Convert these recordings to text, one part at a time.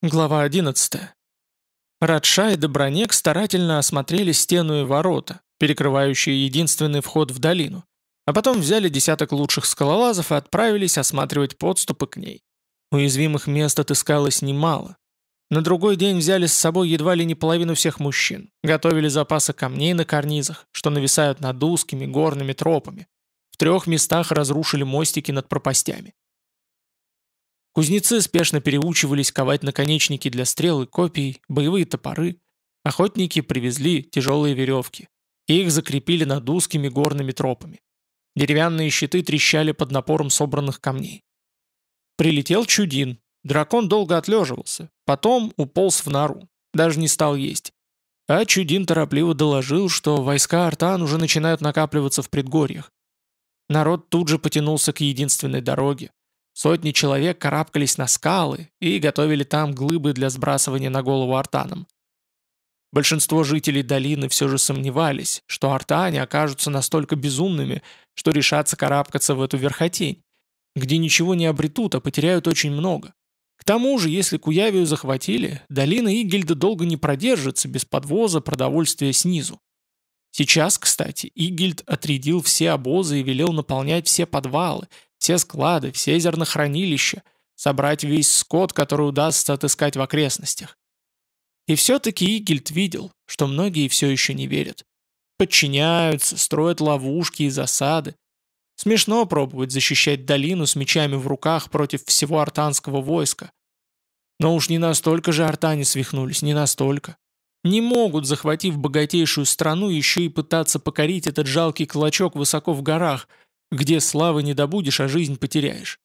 Глава 11. Радша и Добронек старательно осмотрели стену и ворота, перекрывающие единственный вход в долину, а потом взяли десяток лучших скалолазов и отправились осматривать подступы к ней. Уязвимых мест отыскалось немало. На другой день взяли с собой едва ли не половину всех мужчин, готовили запасы камней на карнизах, что нависают над узкими горными тропами. В трех местах разрушили мостики над пропастями. Кузнецы спешно переучивались ковать наконечники для стрел и копий, боевые топоры. Охотники привезли тяжелые веревки. Их закрепили над узкими горными тропами. Деревянные щиты трещали под напором собранных камней. Прилетел Чудин. Дракон долго отлеживался. Потом уполз в нору. Даже не стал есть. А Чудин торопливо доложил, что войска Артан уже начинают накапливаться в предгорьях. Народ тут же потянулся к единственной дороге, Сотни человек карабкались на скалы и готовили там глыбы для сбрасывания на голову артанам. Большинство жителей долины все же сомневались, что артане окажутся настолько безумными, что решатся карабкаться в эту верхотень, где ничего не обретут, а потеряют очень много. К тому же, если Куявию захватили, долина Игельда долго не продержится без подвоза продовольствия снизу. Сейчас, кстати, Игельд отрядил все обозы и велел наполнять все подвалы – все склады, все зернохранилища, собрать весь скот, который удастся отыскать в окрестностях. И все-таки Игельд видел, что многие все еще не верят. Подчиняются, строят ловушки и засады. Смешно пробовать защищать долину с мечами в руках против всего артанского войска. Но уж не настолько же артане свихнулись, не настолько. Не могут, захватив богатейшую страну, еще и пытаться покорить этот жалкий клочок высоко в горах – где славы не добудешь, а жизнь потеряешь.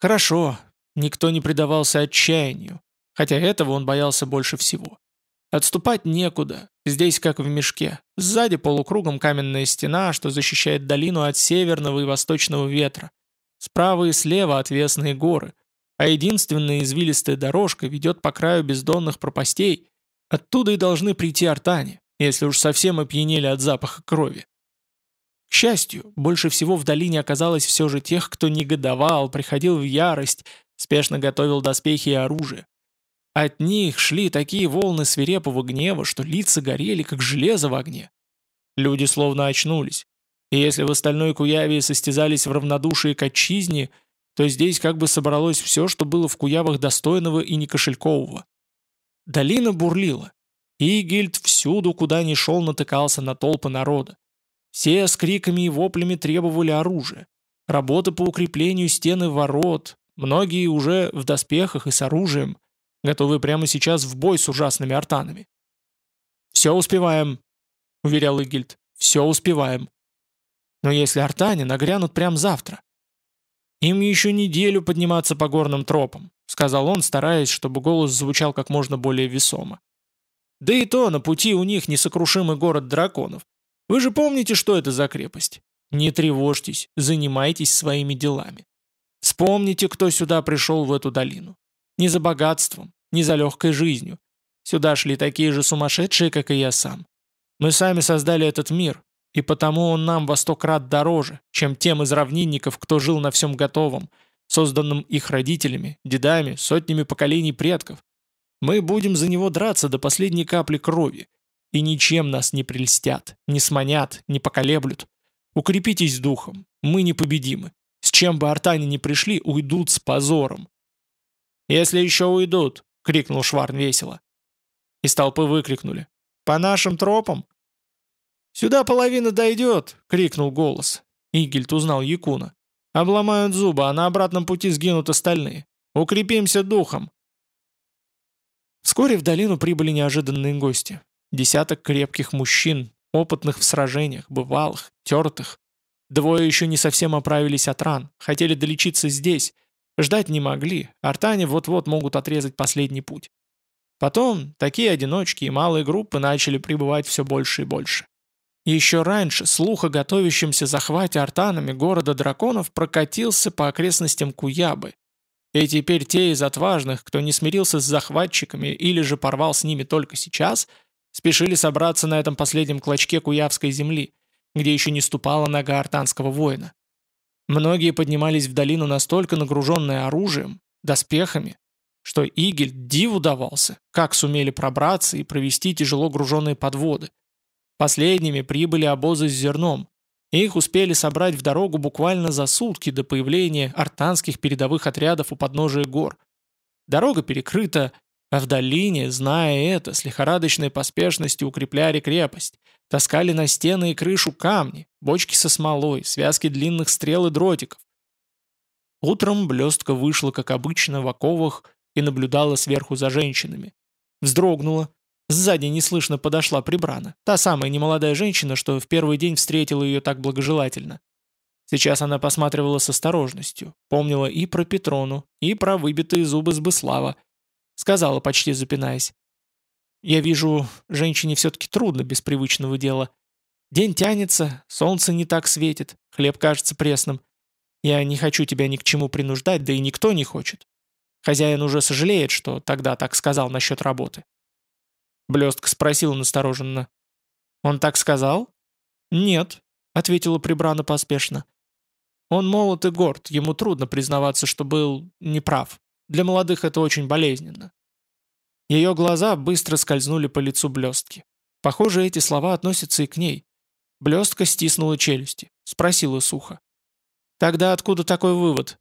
Хорошо, никто не предавался отчаянию, хотя этого он боялся больше всего. Отступать некуда, здесь как в мешке. Сзади полукругом каменная стена, что защищает долину от северного и восточного ветра. Справа и слева отвесные горы, а единственная извилистая дорожка ведет по краю бездонных пропастей. Оттуда и должны прийти артане, если уж совсем опьянели от запаха крови. К счастью, больше всего в долине оказалось все же тех, кто негодовал, приходил в ярость, спешно готовил доспехи и оружие. От них шли такие волны свирепого гнева, что лица горели, как железо в огне. Люди словно очнулись. И если в остальной Куяве состязались в равнодушии к отчизне, то здесь как бы собралось все, что было в Куявах достойного и некошелькового. Долина бурлила. И Гильд всюду, куда ни шел, натыкался на толпы народа. Все с криками и воплями требовали оружия. Работы по укреплению стены ворот, многие уже в доспехах и с оружием, готовы прямо сейчас в бой с ужасными артанами. «Все успеваем», — уверял Игильд, — «все успеваем». Но если артане нагрянут прямо завтра? «Им еще неделю подниматься по горным тропам», — сказал он, стараясь, чтобы голос звучал как можно более весомо. «Да и то на пути у них несокрушимый город драконов, вы же помните, что это за крепость? Не тревожьтесь, занимайтесь своими делами. Вспомните, кто сюда пришел в эту долину. Не за богатством, не за легкой жизнью. Сюда шли такие же сумасшедшие, как и я сам. Мы сами создали этот мир, и потому он нам во сто крат дороже, чем тем из равнинников, кто жил на всем готовом, созданном их родителями, дедами, сотнями поколений предков. Мы будем за него драться до последней капли крови, и ничем нас не прельстят, не сманят, не поколеблют. Укрепитесь духом, мы непобедимы. С чем бы артане не пришли, уйдут с позором. «Если еще уйдут!» — крикнул Шварн весело. Из толпы выкрикнули. «По нашим тропам?» «Сюда половина дойдет!» — крикнул голос. Игельд узнал Якуна. «Обломают зубы, а на обратном пути сгинут остальные. Укрепимся духом!» Вскоре в долину прибыли неожиданные гости. Десяток крепких мужчин, опытных в сражениях, бывалых, тертых. Двое еще не совсем оправились от ран, хотели долечиться здесь. Ждать не могли, артане вот-вот могут отрезать последний путь. Потом такие одиночки и малые группы начали прибывать все больше и больше. Еще раньше слух о готовящемся захвате артанами города драконов прокатился по окрестностям Куябы. И теперь те из отважных, кто не смирился с захватчиками или же порвал с ними только сейчас – Спешили собраться на этом последнем клочке Куявской земли, где еще не ступала нога артанского воина. Многие поднимались в долину настолько нагруженные оружием, доспехами, что Игель диву давался, как сумели пробраться и провести тяжело груженные подводы. Последними прибыли обозы с зерном. Их успели собрать в дорогу буквально за сутки до появления артанских передовых отрядов у подножия гор. Дорога перекрыта, а в долине, зная это, с лихорадочной поспешностью укрепляли крепость, таскали на стены и крышу камни, бочки со смолой, связки длинных стрел и дротиков. Утром блестка вышла, как обычно, в оковах и наблюдала сверху за женщинами. Вздрогнула. Сзади неслышно подошла прибрана. Та самая немолодая женщина, что в первый день встретила ее так благожелательно. Сейчас она посматривала с осторожностью, помнила и про Петрону, и про выбитые зубы Сбыслава. Сказала, почти запинаясь. «Я вижу, женщине все-таки трудно без привычного дела. День тянется, солнце не так светит, хлеб кажется пресным. Я не хочу тебя ни к чему принуждать, да и никто не хочет. Хозяин уже сожалеет, что тогда так сказал насчет работы. Блестка спросила настороженно. «Он так сказал?» «Нет», — ответила Прибрана поспешно. «Он молод и горд, ему трудно признаваться, что был неправ. Для молодых это очень болезненно». Ее глаза быстро скользнули по лицу блестки. Похоже, эти слова относятся и к ней. Блестка стиснула челюсти, спросила сухо. «Тогда откуда такой вывод?»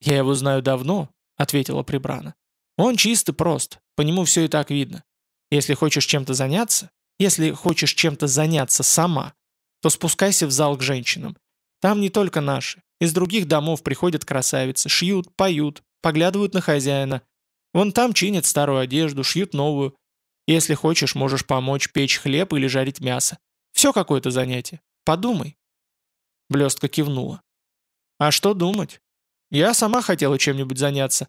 «Я его знаю давно», — ответила Прибрана. «Он чист и прост, по нему все и так видно. Если хочешь чем-то заняться, если хочешь чем-то заняться сама, то спускайся в зал к женщинам. Там не только наши. Из других домов приходят красавицы, шьют, поют, поглядывают на хозяина. Вон там чинят старую одежду, шьют новую. Если хочешь, можешь помочь печь хлеб или жарить мясо. Все какое-то занятие. Подумай». Блестка кивнула. «А что думать? Я сама хотела чем-нибудь заняться.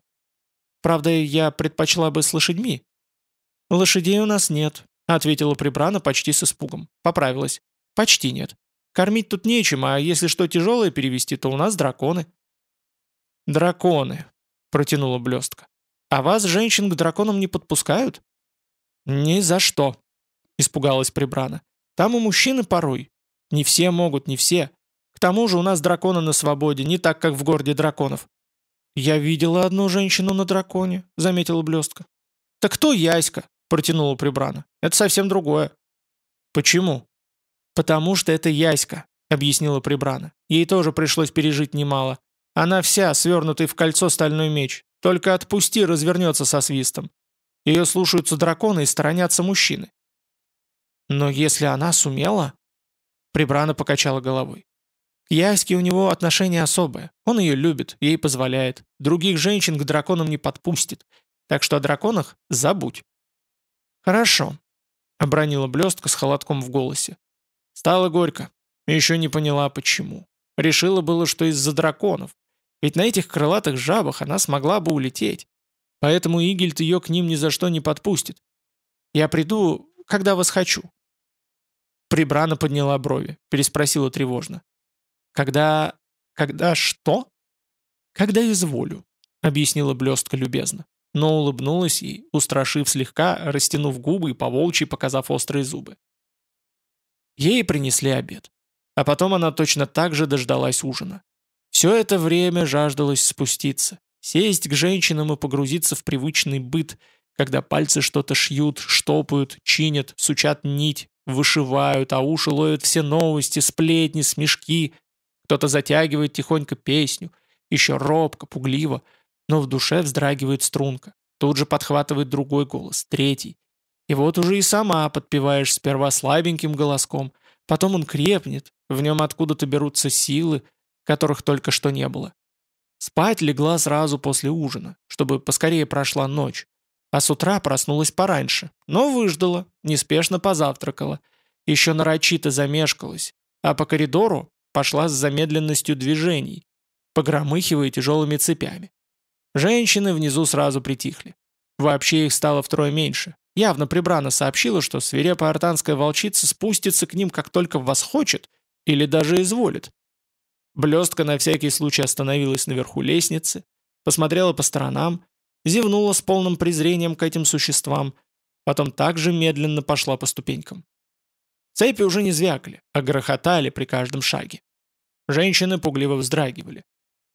Правда, я предпочла бы с лошадьми». «Лошадей у нас нет», — ответила Прибрана почти с испугом. Поправилась. «Почти нет. Кормить тут нечем, а если что тяжелое перевести, то у нас драконы». «Драконы», — протянула блестка. «А вас, женщин, к драконам не подпускают?» «Ни за что», — испугалась Прибрана. «Там у мужчины порой. Не все могут, не все. К тому же у нас драконы на свободе, не так, как в городе драконов». «Я видела одну женщину на драконе», — заметила блестка. «Так кто Яська?» — протянула Прибрана. «Это совсем другое». «Почему?» «Потому что это Яська», — объяснила Прибрана. «Ей тоже пришлось пережить немало. Она вся, свернутый в кольцо стальной меч. Только отпусти, развернется со свистом. Ее слушаются драконы и сторонятся мужчины». «Но если она сумела...» Прибрана покачала головой. К Яське у него отношение особое. Он ее любит, ей позволяет. Других женщин к драконам не подпустит. Так что о драконах забудь. «Хорошо», — обронила блестка с холодком в голосе. Стало горько. Еще не поняла, почему. Решила было, что из-за драконов. Ведь на этих крылатых жабах она смогла бы улететь. Поэтому Игельд ее к ним ни за что не подпустит. Я приду, когда вас хочу. Прибрана подняла брови, переспросила тревожно. «Когда... когда что?» «Когда изволю», — объяснила блестка любезно, но улыбнулась ей, устрашив слегка, растянув губы и поволчьи показав острые зубы. Ей принесли обед. А потом она точно так же дождалась ужина. Все это время жаждалось спуститься, сесть к женщинам и погрузиться в привычный быт, когда пальцы что-то шьют, штопают, чинят, сучат нить, вышивают, а уши ловят все новости, сплетни, смешки, кто-то затягивает тихонько песню, еще робко, пугливо, но в душе вздрагивает струнка. Тут же подхватывает другой голос, третий. И вот уже и сама подпеваешь сперва слабеньким голоском, потом он крепнет, в нем откуда-то берутся силы, которых только что не было. Спать легла сразу после ужина, чтобы поскорее прошла ночь, а с утра проснулась пораньше, но выждала, неспешно позавтракала, еще нарочито замешкалась, а по коридору пошла с замедленностью движений, погромыхивая тяжелыми цепями. Женщины внизу сразу притихли. Вообще их стало втрое меньше. Явно Прибрана сообщила, что свирепая артанская волчица спустится к ним, как только восхочет, или даже изволит. Блестка на всякий случай остановилась наверху лестницы, посмотрела по сторонам, зевнула с полным презрением к этим существам, потом также медленно пошла по ступенькам. Цепи уже не звякали, а грохотали при каждом шаге. Женщины пугливо вздрагивали.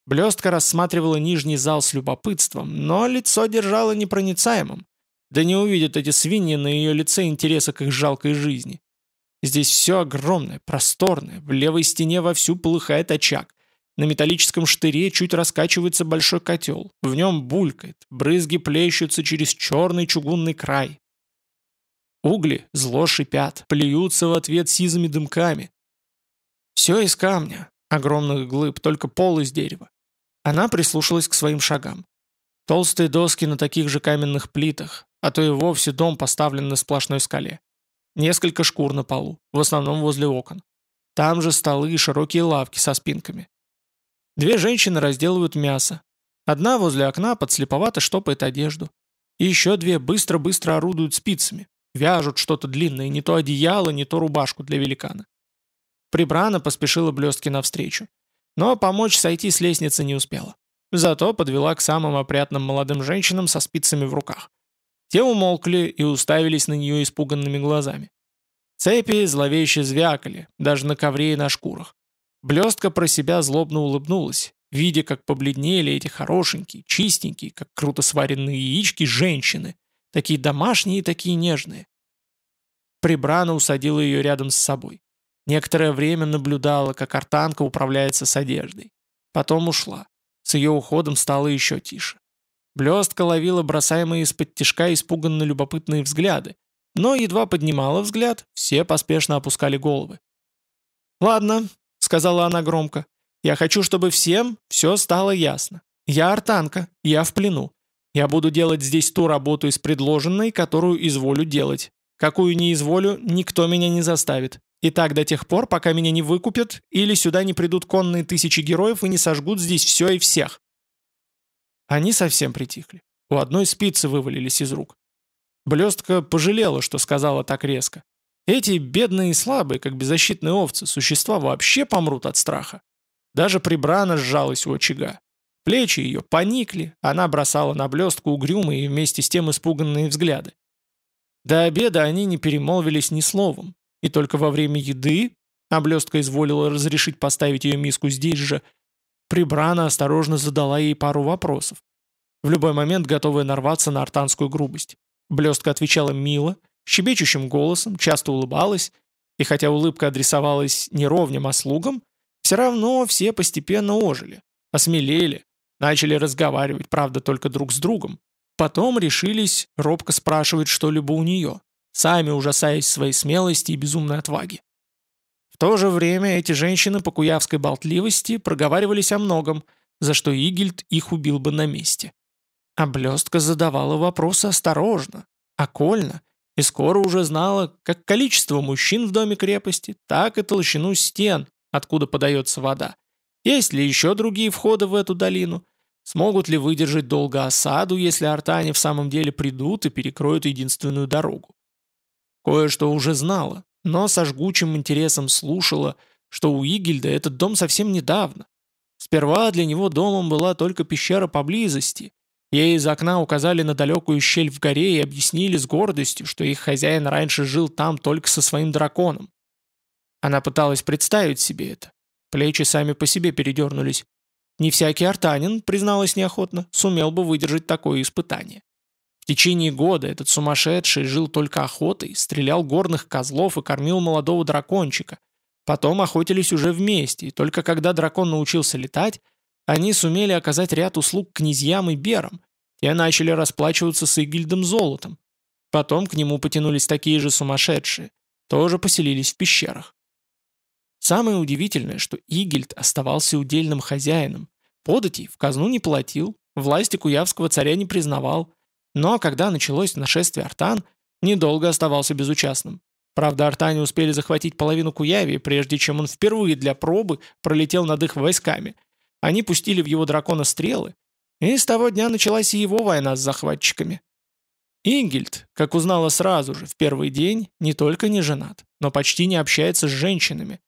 Блестка рассматривала нижний зал с любопытством, но лицо держала непроницаемым. Да не увидят эти свиньи на ее лице интереса к их жалкой жизни. Здесь все огромное, просторное, в левой стене вовсю полыхает очаг. На металлическом штыре чуть раскачивается большой котел. В нем булькает, брызги плещутся через черный чугунный край. Угли зло шипят, плюются в ответ сизыми дымками. Все из камня, огромных глыб, только пол из дерева. Она прислушалась к своим шагам. Толстые доски на таких же каменных плитах, а то и вовсе дом поставлен на сплошной скале. Несколько шкур на полу, в основном возле окон. Там же столы и широкие лавки со спинками. Две женщины разделывают мясо. Одна возле окна подслеповато штопает одежду. И еще две быстро-быстро орудуют спицами. Вяжут что-то длинное, не то одеяло, не то рубашку для великана. Прибрана поспешила блестки навстречу. Но помочь сойти с лестницы не успела. Зато подвела к самым опрятным молодым женщинам со спицами в руках. Те умолкли и уставились на нее испуганными глазами. Цепи зловеще звякали, даже на ковре и на шкурах. Блестка про себя злобно улыбнулась, видя, как побледнели эти хорошенькие, чистенькие, как круто сваренные яички женщины, такие домашние и такие нежные. Прибрана усадила ее рядом с собой. Некоторое время наблюдала, как артанка управляется с одеждой. Потом ушла. С ее уходом стало еще тише. Блестка ловила бросаемые из-под тишка испуганно любопытные взгляды, но едва поднимала взгляд, все поспешно опускали головы. «Ладно», — сказала она громко, — «я хочу, чтобы всем все стало ясно. Я артанка, я в плену. Я буду делать здесь ту работу из предложенной, которую изволю делать. Какую не изволю, никто меня не заставит. И так до тех пор, пока меня не выкупят, или сюда не придут конные тысячи героев и не сожгут здесь все и всех. Они совсем притихли. У одной спицы вывалились из рук. Блестка пожалела, что сказала так резко. Эти бедные и слабые, как беззащитные овцы, существа вообще помрут от страха. Даже прибрана сжалась у очага. Плечи ее поникли, она бросала на блестку угрюмые и вместе с тем испуганные взгляды. До обеда они не перемолвились ни словом, и только во время еды, а блестка изволила разрешить поставить ее миску здесь же, Прибрана осторожно задала ей пару вопросов, в любой момент готовая нарваться на артанскую грубость. Блестка отвечала мило, щебечущим голосом, часто улыбалась, и хотя улыбка адресовалась не ровням, а слугам, все равно все постепенно ожили, осмелели, начали разговаривать, правда, только друг с другом. Потом решились робко спрашивать что-либо у нее сами ужасаясь своей смелости и безумной отваги. В то же время эти женщины по куявской болтливости проговаривались о многом, за что Игельд их убил бы на месте. А блестка задавала вопросы осторожно, окольно, и скоро уже знала как количество мужчин в доме крепости, так и толщину стен, откуда подается вода. Есть ли еще другие входы в эту долину? Смогут ли выдержать долго осаду, если артане в самом деле придут и перекроют единственную дорогу? Кое-что уже знала, но со жгучим интересом слушала, что у Игельда этот дом совсем недавно. Сперва для него домом была только пещера поблизости. Ей из окна указали на далекую щель в горе и объяснили с гордостью, что их хозяин раньше жил там только со своим драконом. Она пыталась представить себе это. Плечи сами по себе передернулись. Не всякий артанин, призналась неохотно, сумел бы выдержать такое испытание. В течение года этот сумасшедший жил только охотой, стрелял горных козлов и кормил молодого дракончика. Потом охотились уже вместе, и только когда дракон научился летать, они сумели оказать ряд услуг князьям и берам. Те начали расплачиваться с Игильдом золотом. Потом к нему потянулись такие же сумасшедшие, тоже поселились в пещерах. Самое удивительное, что Игильд оставался удельным хозяином. Податей в казну не платил, власти куявского царя не признавал, но когда началось нашествие артан, недолго оставался безучастным. Правда, артане успели захватить половину Куяви, прежде чем он впервые для пробы пролетел над их войсками. Они пустили в его дракона стрелы, и с того дня началась и его война с захватчиками. Ингельд, как узнала сразу же, в первый день, не только не женат, но почти не общается с женщинами.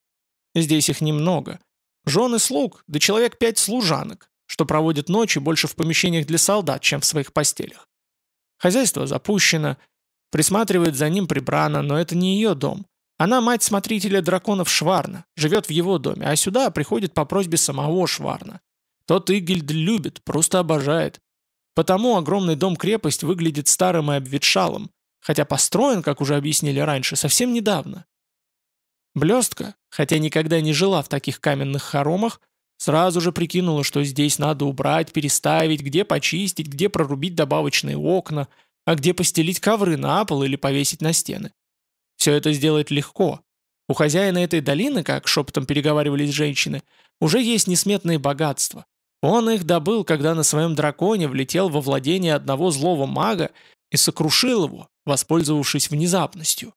Здесь их немного. Жены слуг, да человек пять служанок, что проводят ночи больше в помещениях для солдат, чем в своих постелях. Хозяйство запущено, присматривает за ним прибрана, но это не ее дом. Она мать смотрителя драконов Шварна, живет в его доме, а сюда приходит по просьбе самого Шварна. Тот Игельд любит, просто обожает. Потому огромный дом-крепость выглядит старым и обветшалым, хотя построен, как уже объяснили раньше, совсем недавно. Блестка, хотя никогда не жила в таких каменных хоромах, сразу же прикинула, что здесь надо убрать, переставить, где почистить, где прорубить добавочные окна, а где постелить ковры на пол или повесить на стены. Все это сделать легко. У хозяина этой долины, как шепотом переговаривались женщины, уже есть несметные богатства. Он их добыл, когда на своем драконе влетел во владение одного злого мага и сокрушил его, воспользовавшись внезапностью.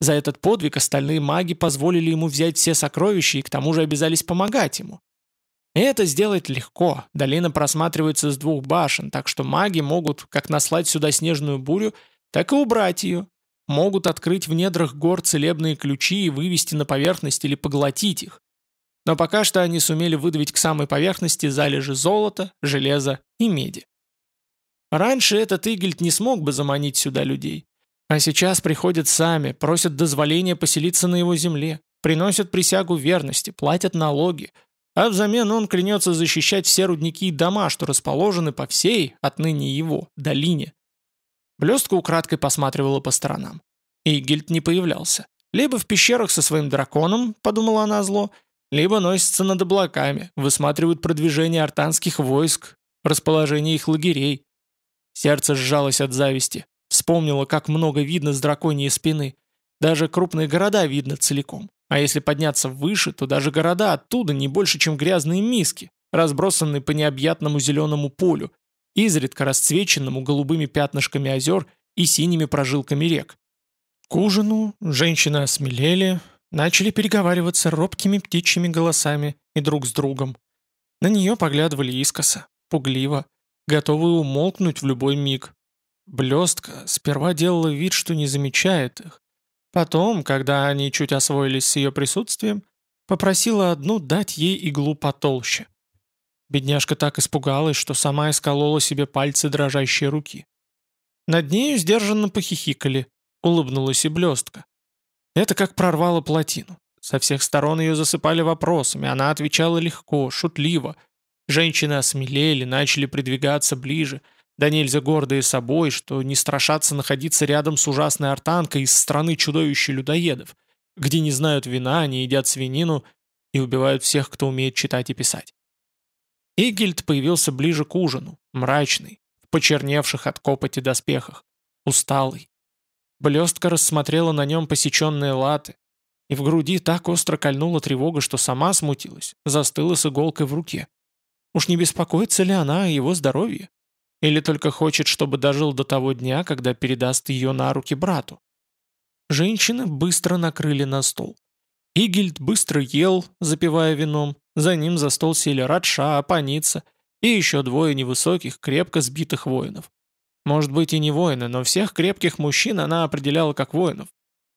За этот подвиг остальные маги позволили ему взять все сокровища и к тому же обязались помогать ему. И это сделать легко, долина просматривается с двух башен, так что маги могут как наслать сюда снежную бурю, так и убрать ее. Могут открыть в недрах гор целебные ключи и вывести на поверхность или поглотить их. Но пока что они сумели выдавить к самой поверхности залежи золота, железа и меди. Раньше этот Игельд не смог бы заманить сюда людей. А сейчас приходят сами, просят дозволения поселиться на его земле, приносят присягу верности, платят налоги, а взамен он клянется защищать все рудники и дома, что расположены по всей, отныне его, долине. Блестка украдкой посматривала по сторонам. Игельд не появлялся. Либо в пещерах со своим драконом, подумала она зло, либо носится над облаками, высматривают продвижение артанских войск, расположение их лагерей. Сердце сжалось от зависти. Вспомнила, как много видно с драконьей спины. Даже крупные города видно целиком. А если подняться выше, то даже города оттуда не больше, чем грязные миски, разбросанные по необъятному зеленому полю, изредка расцвеченному голубыми пятнышками озер и синими прожилками рек. К ужину женщины осмелели, начали переговариваться робкими птичьими голосами и друг с другом. На нее поглядывали искоса, пугливо, готовые умолкнуть в любой миг. Блестка сперва делала вид, что не замечает их. Потом, когда они чуть освоились с ее присутствием, попросила одну дать ей иглу потолще. Бедняжка так испугалась, что сама исколола себе пальцы дрожащей руки. Над нею сдержанно похихикали, улыбнулась и блестка. Это как прорвало плотину. Со всех сторон ее засыпали вопросами, она отвечала легко, шутливо. Женщины осмелели, начали придвигаться ближе, да нельзя гордые собой, что не страшатся находиться рядом с ужасной артанкой из страны чудовища людоедов, где не знают вина, не едят свинину и убивают всех, кто умеет читать и писать. Игельд появился ближе к ужину, мрачный, в почерневших от копоти доспехах, усталый, Блестка рассмотрела на нем посеченные латы, и в груди так остро кольнула тревога, что сама смутилась, застыла с иголкой в руке. Уж не беспокоится ли она о его здоровье? Или только хочет, чтобы дожил до того дня, когда передаст ее на руки брату? Женщины быстро накрыли на стол. Игельд быстро ел, запивая вином, за ним за стол сели Радша, Апаница и еще двое невысоких, крепко сбитых воинов. Может быть и не воины, но всех крепких мужчин она определяла как воинов.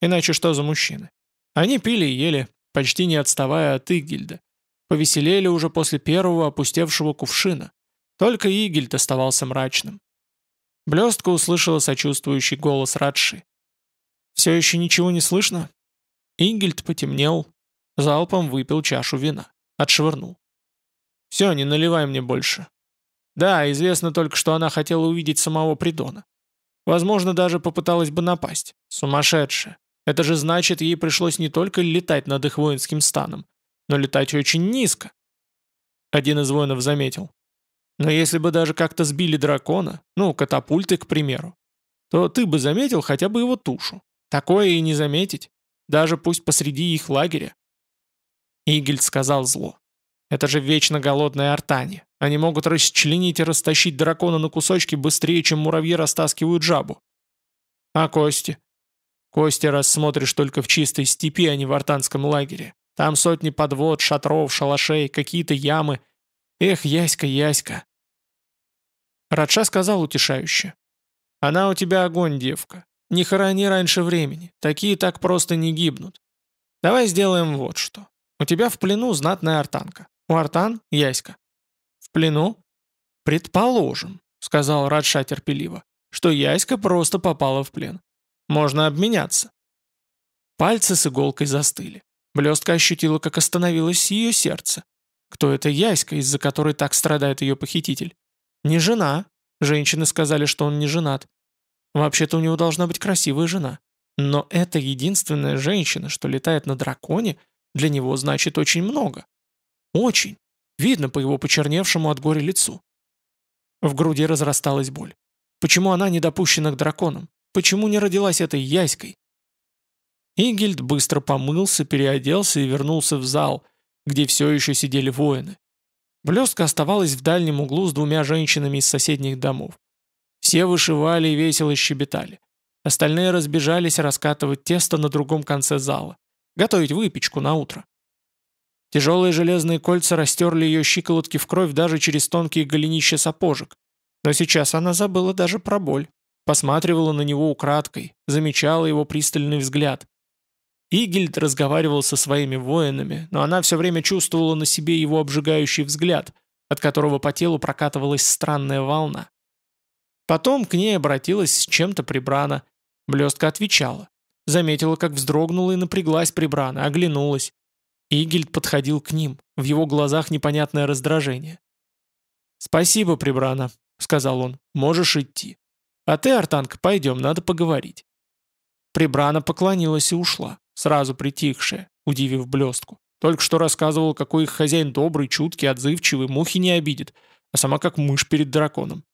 Иначе что за мужчины? Они пили и ели, почти не отставая от Игильда. Повеселели уже после первого опустевшего кувшина. Только Игильд оставался мрачным. Блестка услышала сочувствующий голос Радши. «Все еще ничего не слышно?» Игильд потемнел, залпом выпил чашу вина, отшвырнул. «Все, не наливай мне больше. Да, известно только, что она хотела увидеть самого Придона. Возможно, даже попыталась бы напасть. Сумасшедшая. Это же значит, ей пришлось не только летать над их воинским станом, но летать очень низко. Один из воинов заметил. Но если бы даже как-то сбили дракона, ну, катапульты, к примеру, то ты бы заметил хотя бы его тушу. Такое и не заметить, даже пусть посреди их лагеря. Игельд сказал зло. Это же вечно голодная артани. Они могут расчленить и растащить дракона на кусочки быстрее, чем муравьи растаскивают жабу. А кости? Кости рассмотришь только в чистой степи, а не в артанском лагере. Там сотни подвод, шатров, шалашей, какие-то ямы. Эх, Яська, Яська. Радша сказал утешающе. Она у тебя огонь, девка. Не хорони раньше времени. Такие так просто не гибнут. Давай сделаем вот что. У тебя в плену знатная артанка. У артан — Яська плену?» «Предположим», — сказал Радша терпеливо, «что Яська просто попала в плен. Можно обменяться». Пальцы с иголкой застыли. Блестка ощутила, как остановилось ее сердце. Кто эта Яська, из-за которой так страдает ее похититель. Не жена. Женщины сказали, что он не женат. Вообще-то у него должна быть красивая жена. Но эта единственная женщина, что летает на драконе, для него значит очень много. Очень. Видно по его почерневшему от горя лицу. В груди разрасталась боль. Почему она не допущена к драконам? Почему не родилась этой яськой? Игельд быстро помылся, переоделся и вернулся в зал, где все еще сидели воины. Блестка оставалась в дальнем углу с двумя женщинами из соседних домов. Все вышивали и весело щебетали. Остальные разбежались раскатывать тесто на другом конце зала. Готовить выпечку на утро. Тяжелые железные кольца растерли ее щиколотки в кровь даже через тонкие голенища сапожек. Но сейчас она забыла даже про боль. Посматривала на него украдкой, замечала его пристальный взгляд. Игельд разговаривал со своими воинами, но она все время чувствовала на себе его обжигающий взгляд, от которого по телу прокатывалась странная волна. Потом к ней обратилась с чем-то прибрана. Блестка отвечала. Заметила, как вздрогнула и напряглась прибрана, оглянулась. Игельд подходил к ним, в его глазах непонятное раздражение. «Спасибо, прибрана», — сказал он, — «можешь идти. А ты, Артанг, пойдем, надо поговорить». Прибрана поклонилась и ушла, сразу притихшая, удивив блестку. Только что рассказывал, какой их хозяин добрый, чуткий, отзывчивый, мухи не обидит, а сама как мышь перед драконом.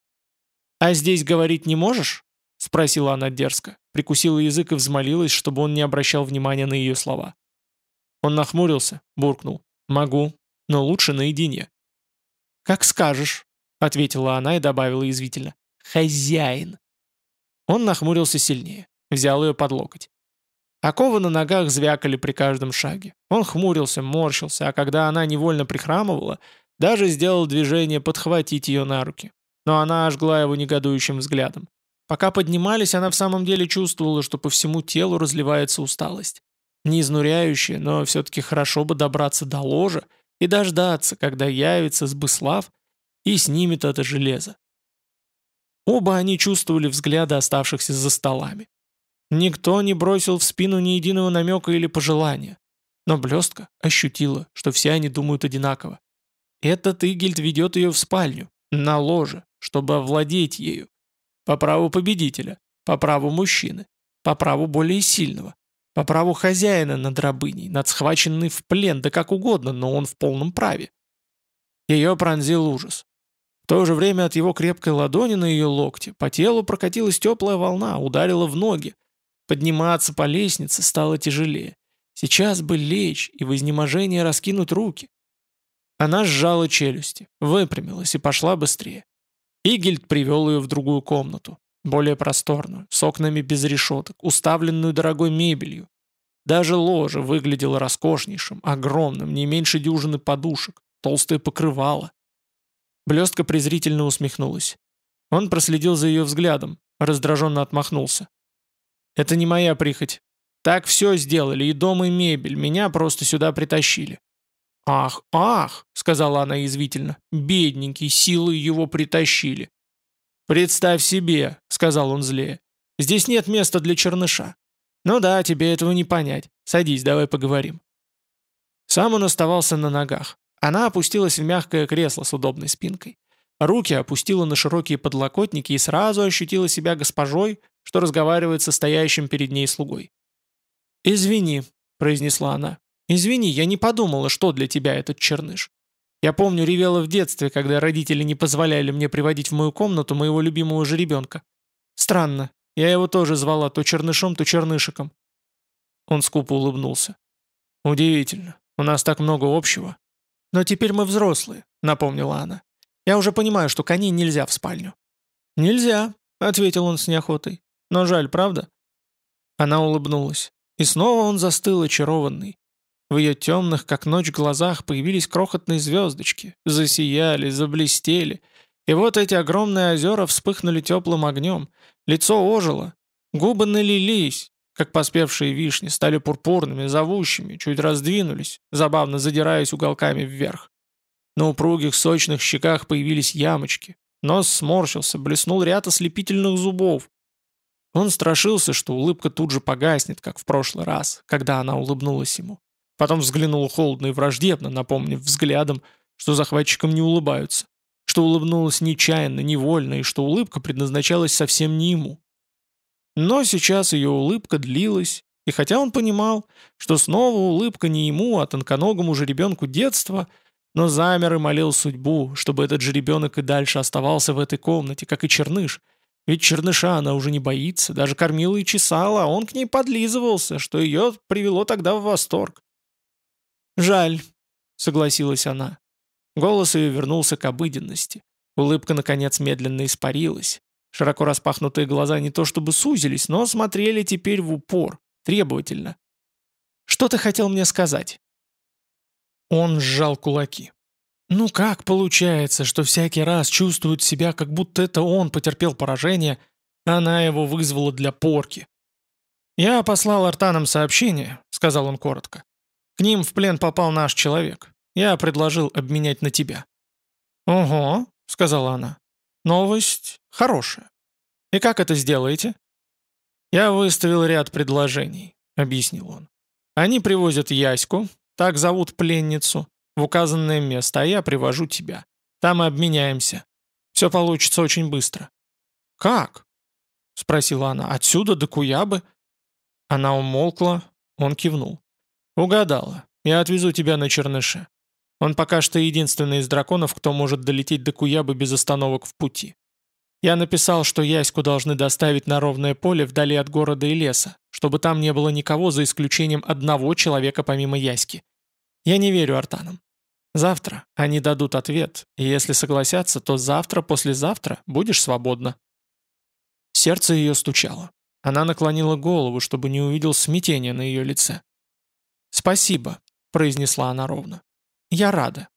«А здесь говорить не можешь?» — спросила она дерзко, прикусила язык и взмолилась, чтобы он не обращал внимания на ее слова. Он нахмурился, буркнул. «Могу, но лучше наедине». «Как скажешь», — ответила она и добавила язвительно. «Хозяин». Он нахмурился сильнее, взял ее под локоть. Оковы на ногах звякали при каждом шаге. Он хмурился, морщился, а когда она невольно прихрамывала, даже сделал движение подхватить ее на руки но она ожгла его негодующим взглядом. Пока поднимались, она в самом деле чувствовала, что по всему телу разливается усталость. Не изнуряющая, но все-таки хорошо бы добраться до ложа и дождаться, когда явится Сбыслав и снимет это железо. Оба они чувствовали взгляды оставшихся за столами. Никто не бросил в спину ни единого намека или пожелания. Но блестка ощутила, что все они думают одинаково. Этот Игельд ведет ее в спальню, на ложе, чтобы овладеть ею. По праву победителя, по праву мужчины, по праву более сильного, по праву хозяина над рабыней, над схваченной в плен, да как угодно, но он в полном праве. Ее пронзил ужас. В то же время от его крепкой ладони на ее локте по телу прокатилась теплая волна, ударила в ноги. Подниматься по лестнице стало тяжелее. Сейчас бы лечь и в изнеможении раскинуть руки. Она сжала челюсти, выпрямилась и пошла быстрее. Игельд привел ее в другую комнату, более просторную, с окнами без решеток, уставленную дорогой мебелью. Даже ложе выглядело роскошнейшим, огромным, не меньше дюжины подушек, толстое покрывало. Блестка презрительно усмехнулась. Он проследил за ее взглядом, раздраженно отмахнулся. «Это не моя прихоть. Так все сделали, и дом, и мебель, меня просто сюда притащили. «Ах, ах!» — сказала она язвительно. «Бедненький, силы его притащили». «Представь себе», — сказал он злее. «Здесь нет места для черныша». «Ну да, тебе этого не понять. Садись, давай поговорим». Сам он оставался на ногах. Она опустилась в мягкое кресло с удобной спинкой. Руки опустила на широкие подлокотники и сразу ощутила себя госпожой, что разговаривает со стоящим перед ней слугой. «Извини», — произнесла она, Извини, я не подумала, что для тебя этот черныш. Я помню, ревела в детстве, когда родители не позволяли мне приводить в мою комнату моего любимого жеребенка. Странно, я его тоже звала то чернышом, то чернышиком. Он скупо улыбнулся. Удивительно, у нас так много общего. Но теперь мы взрослые, напомнила она. Я уже понимаю, что коней нельзя в спальню. Нельзя, ответил он с неохотой. Но жаль, правда? Она улыбнулась. И снова он застыл очарованный. В ее темных, как ночь, глазах появились крохотные звездочки, засияли, заблестели. И вот эти огромные озера вспыхнули теплым огнем, лицо ожило, губы налились, как поспевшие вишни, стали пурпурными, зовущими, чуть раздвинулись, забавно задираясь уголками вверх. На упругих сочных щеках появились ямочки, нос сморщился, блеснул ряд ослепительных зубов. Он страшился, что улыбка тут же погаснет, как в прошлый раз, когда она улыбнулась ему. Потом взглянул холодно и враждебно, напомнив взглядом, что захватчикам не улыбаются, что улыбнулась нечаянно, невольно, и что улыбка предназначалась совсем не ему. Но сейчас ее улыбка длилась, и хотя он понимал, что снова улыбка не ему, а тонконогому же ребенку детства, но замер и молил судьбу, чтобы этот же ребенок и дальше оставался в этой комнате, как и Черныш, ведь Черныша она уже не боится, даже кормила и чесала, а он к ней подлизывался, что ее привело тогда в восторг. «Жаль», — согласилась она. Голос ее вернулся к обыденности. Улыбка, наконец, медленно испарилась. Широко распахнутые глаза не то чтобы сузились, но смотрели теперь в упор, требовательно. «Что ты хотел мне сказать?» Он сжал кулаки. Ну как получается, что всякий раз чувствует себя, как будто это он потерпел поражение, а она его вызвала для порки? «Я послал артанам сообщение», — сказал он коротко. «К ним в плен попал наш человек. Я предложил обменять на тебя». «Ого», — сказала она. «Новость хорошая. И как это сделаете?» «Я выставил ряд предложений», — объяснил он. «Они привозят Яську, так зовут пленницу, в указанное место, а я привожу тебя. Там и обменяемся. Все получится очень быстро». «Как?» — спросила она. «Отсюда до Куябы?» Она умолкла, он кивнул. «Угадала. Я отвезу тебя на Черныше. Он пока что единственный из драконов, кто может долететь до Куябы без остановок в пути. Я написал, что Яську должны доставить на ровное поле вдали от города и леса, чтобы там не было никого за исключением одного человека помимо Яськи. Я не верю артанам. Завтра они дадут ответ, и если согласятся, то завтра-послезавтра будешь свободна». Сердце ее стучало. Она наклонила голову, чтобы не увидел смятения на ее лице. «Спасибо», — произнесла она ровно. «Я рада.